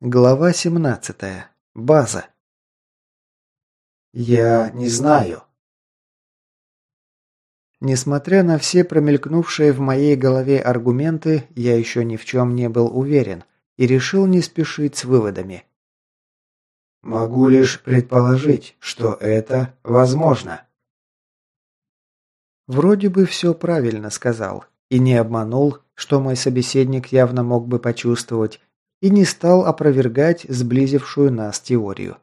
Глава 17. База. Я не знаю. Несмотря на все промелькнувшие в моей голове аргументы, я еще ни в чем не был уверен и решил не спешить с выводами. Могу лишь предположить, что это возможно. Вроде бы все правильно сказал и не обманул, что мой собеседник явно мог бы почувствовать, и не стал опровергать сблизившую нас теорию.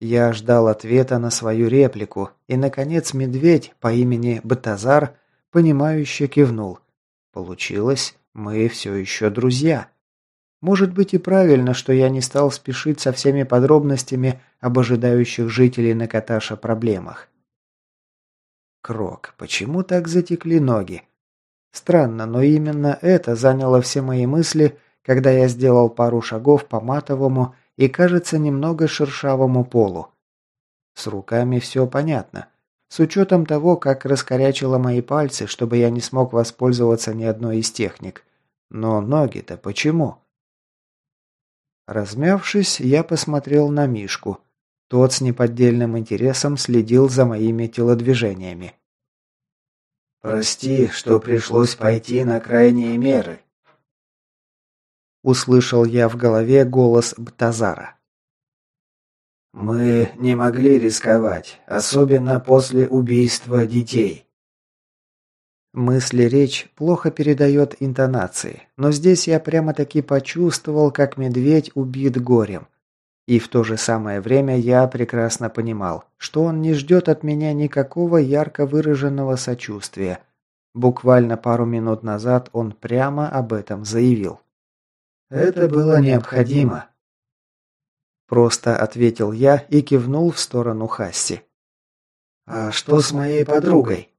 Я ждал ответа на свою реплику, и, наконец, медведь по имени Батазар, понимающе кивнул. Получилось, мы все еще друзья. Может быть и правильно, что я не стал спешить со всеми подробностями об ожидающих жителей Накаташа проблемах. Крок, почему так затекли ноги? Странно, но именно это заняло все мои мысли – когда я сделал пару шагов по матовому и, кажется, немного шершавому полу. С руками все понятно. С учетом того, как раскорячило мои пальцы, чтобы я не смог воспользоваться ни одной из техник. Но ноги-то почему? Размявшись, я посмотрел на Мишку. Тот с неподдельным интересом следил за моими телодвижениями. «Прости, что пришлось пойти на крайние меры», Услышал я в голове голос Бтазара. «Мы не могли рисковать, особенно после убийства детей». Мысли речь плохо передает интонации, но здесь я прямо-таки почувствовал, как медведь убит горем. И в то же самое время я прекрасно понимал, что он не ждет от меня никакого ярко выраженного сочувствия. Буквально пару минут назад он прямо об этом заявил. Это было необходимо. Просто ответил я и кивнул в сторону Хасси. А что с моей подругой?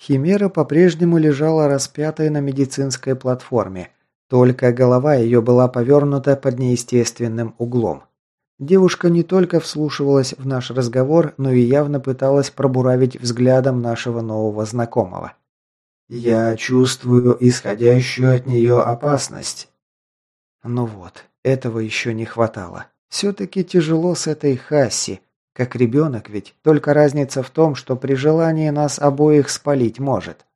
Химера по-прежнему лежала распятой на медицинской платформе, только голова ее была повернута под неестественным углом. Девушка не только вслушивалась в наш разговор, но и явно пыталась пробуравить взглядом нашего нового знакомого. «Я чувствую исходящую от нее опасность. Ну вот, этого еще не хватало. Все-таки тяжело с этой Хасси. Как ребенок ведь, только разница в том, что при желании нас обоих спалить может.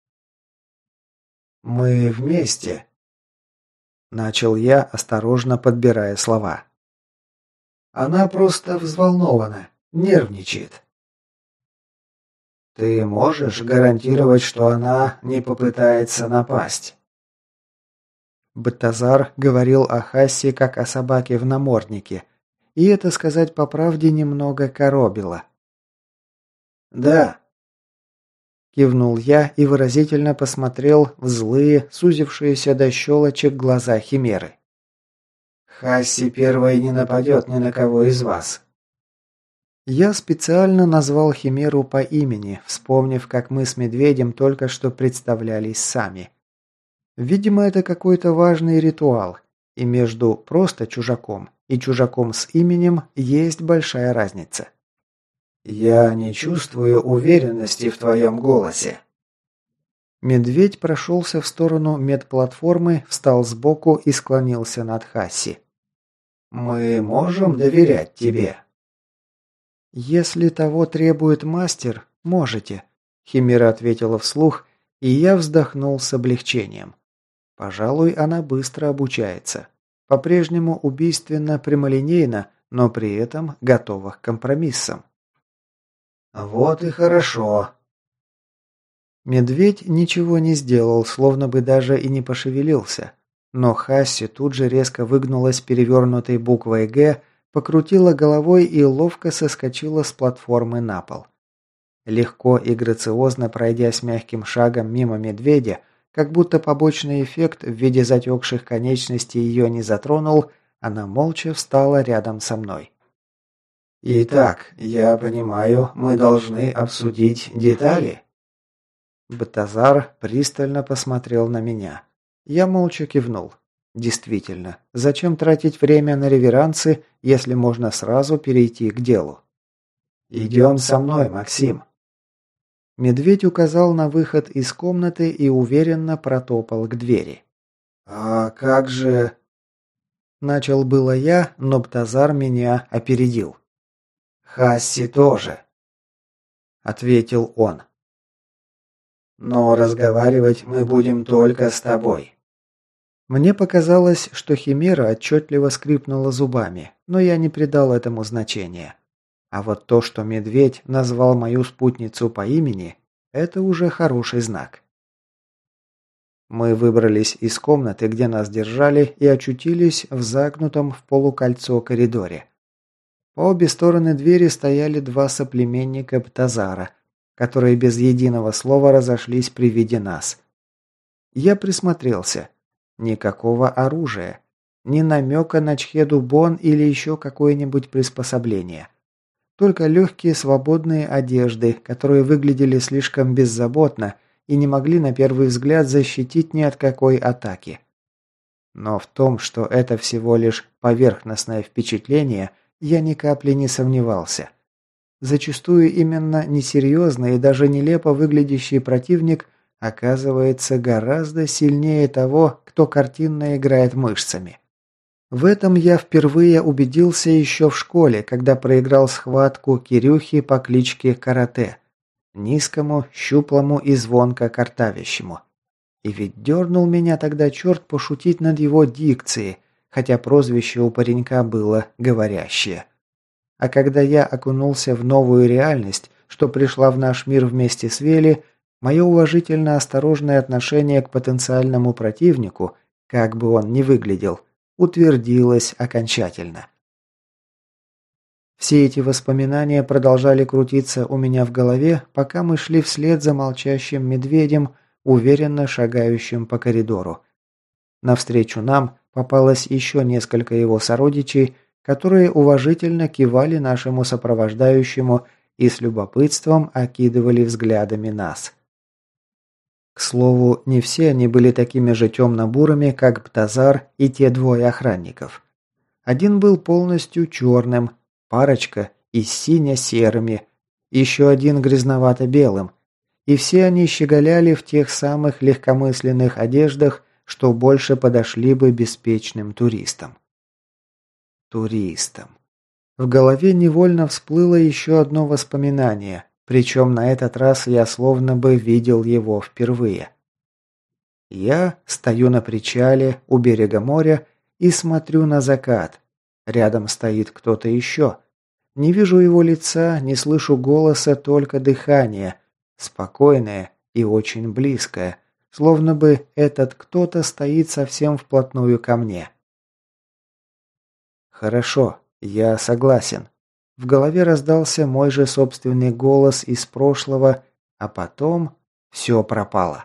«Мы вместе», – начал я, осторожно подбирая слова. «Она просто взволнована, нервничает». «Ты можешь гарантировать, что она не попытается напасть?» Баттазар говорил о Хассе как о собаке в наморднике, и это, сказать по правде, немного коробило. «Да», – кивнул я и выразительно посмотрел в злые, сузившиеся до щелочек глаза Химеры. «Хасси первой не нападет ни на кого из вас». Я специально назвал Химеру по имени, вспомнив, как мы с Медведем только что представлялись сами – Видимо, это какой-то важный ритуал, и между просто чужаком и чужаком с именем есть большая разница. «Я не чувствую уверенности в твоем голосе». Медведь прошелся в сторону медплатформы, встал сбоку и склонился над Хасси. «Мы можем доверять тебе?» «Если того требует мастер, можете», — Химера ответила вслух, и я вздохнул с облегчением. Пожалуй, она быстро обучается. По-прежнему убийственно прямолинейно, но при этом готова к компромиссам. «Вот и хорошо». Медведь ничего не сделал, словно бы даже и не пошевелился. Но Хасси тут же резко выгнулась перевернутой буквой «Г», покрутила головой и ловко соскочила с платформы на пол. Легко и грациозно пройдя с мягким шагом мимо медведя, как будто побочный эффект в виде затекших конечностей ее не затронул, она молча встала рядом со мной. «Итак, я понимаю, мы должны обсудить детали?» Батазар пристально посмотрел на меня. Я молча кивнул. Действительно, зачем тратить время на реверансы, если можно сразу перейти к делу? «Идем со мной, Максим», Медведь указал на выход из комнаты и уверенно протопал к двери. «А как же...» Начал было я, но Птазар меня опередил. «Хасси тоже», — ответил он. «Но разговаривать мы будем только с тобой». Мне показалось, что Химера отчетливо скрипнула зубами, но я не придал этому значения. А вот то, что медведь назвал мою спутницу по имени, это уже хороший знак. Мы выбрались из комнаты, где нас держали, и очутились в загнутом в полукольцо коридоре. По обе стороны двери стояли два соплеменника Птазара, которые без единого слова разошлись при виде нас. Я присмотрелся. Никакого оружия. Ни намека на чхеду бон или еще какое-нибудь приспособление. Только легкие свободные одежды, которые выглядели слишком беззаботно и не могли на первый взгляд защитить ни от какой атаки. Но в том, что это всего лишь поверхностное впечатление, я ни капли не сомневался. Зачастую именно несерьезный и даже нелепо выглядящий противник – оказывается гораздо сильнее того, кто картинно играет мышцами. В этом я впервые убедился еще в школе, когда проиграл схватку Кирюхи по кличке Карате. Низкому, щуплому и звонко картавящему. И ведь дернул меня тогда черт пошутить над его дикцией, хотя прозвище у паренька было «говорящее». А когда я окунулся в новую реальность, что пришла в наш мир вместе с Вели, Мое уважительно осторожное отношение к потенциальному противнику, как бы он ни выглядел, утвердилось окончательно. Все эти воспоминания продолжали крутиться у меня в голове, пока мы шли вслед за молчащим медведем, уверенно шагающим по коридору. Навстречу нам попалось еще несколько его сородичей, которые уважительно кивали нашему сопровождающему и с любопытством окидывали взглядами нас. К слову, не все они были такими же темно-бурыми, как Птазар и те двое охранников. Один был полностью черным, парочка и сине-серыми, еще один грязновато-белым, и все они щеголяли в тех самых легкомысленных одеждах, что больше подошли бы беспечным туристам. Туристам. В голове невольно всплыло еще одно воспоминание, причем на этот раз я словно бы видел его впервые. Я стою на причале у берега моря и смотрю на закат. Рядом стоит кто-то еще. Не вижу его лица, не слышу голоса, только дыхание. Спокойное и очень близкое. Словно бы этот кто-то стоит совсем вплотную ко мне. Хорошо, я согласен. В голове раздался мой же собственный голос из прошлого, а потом все пропало.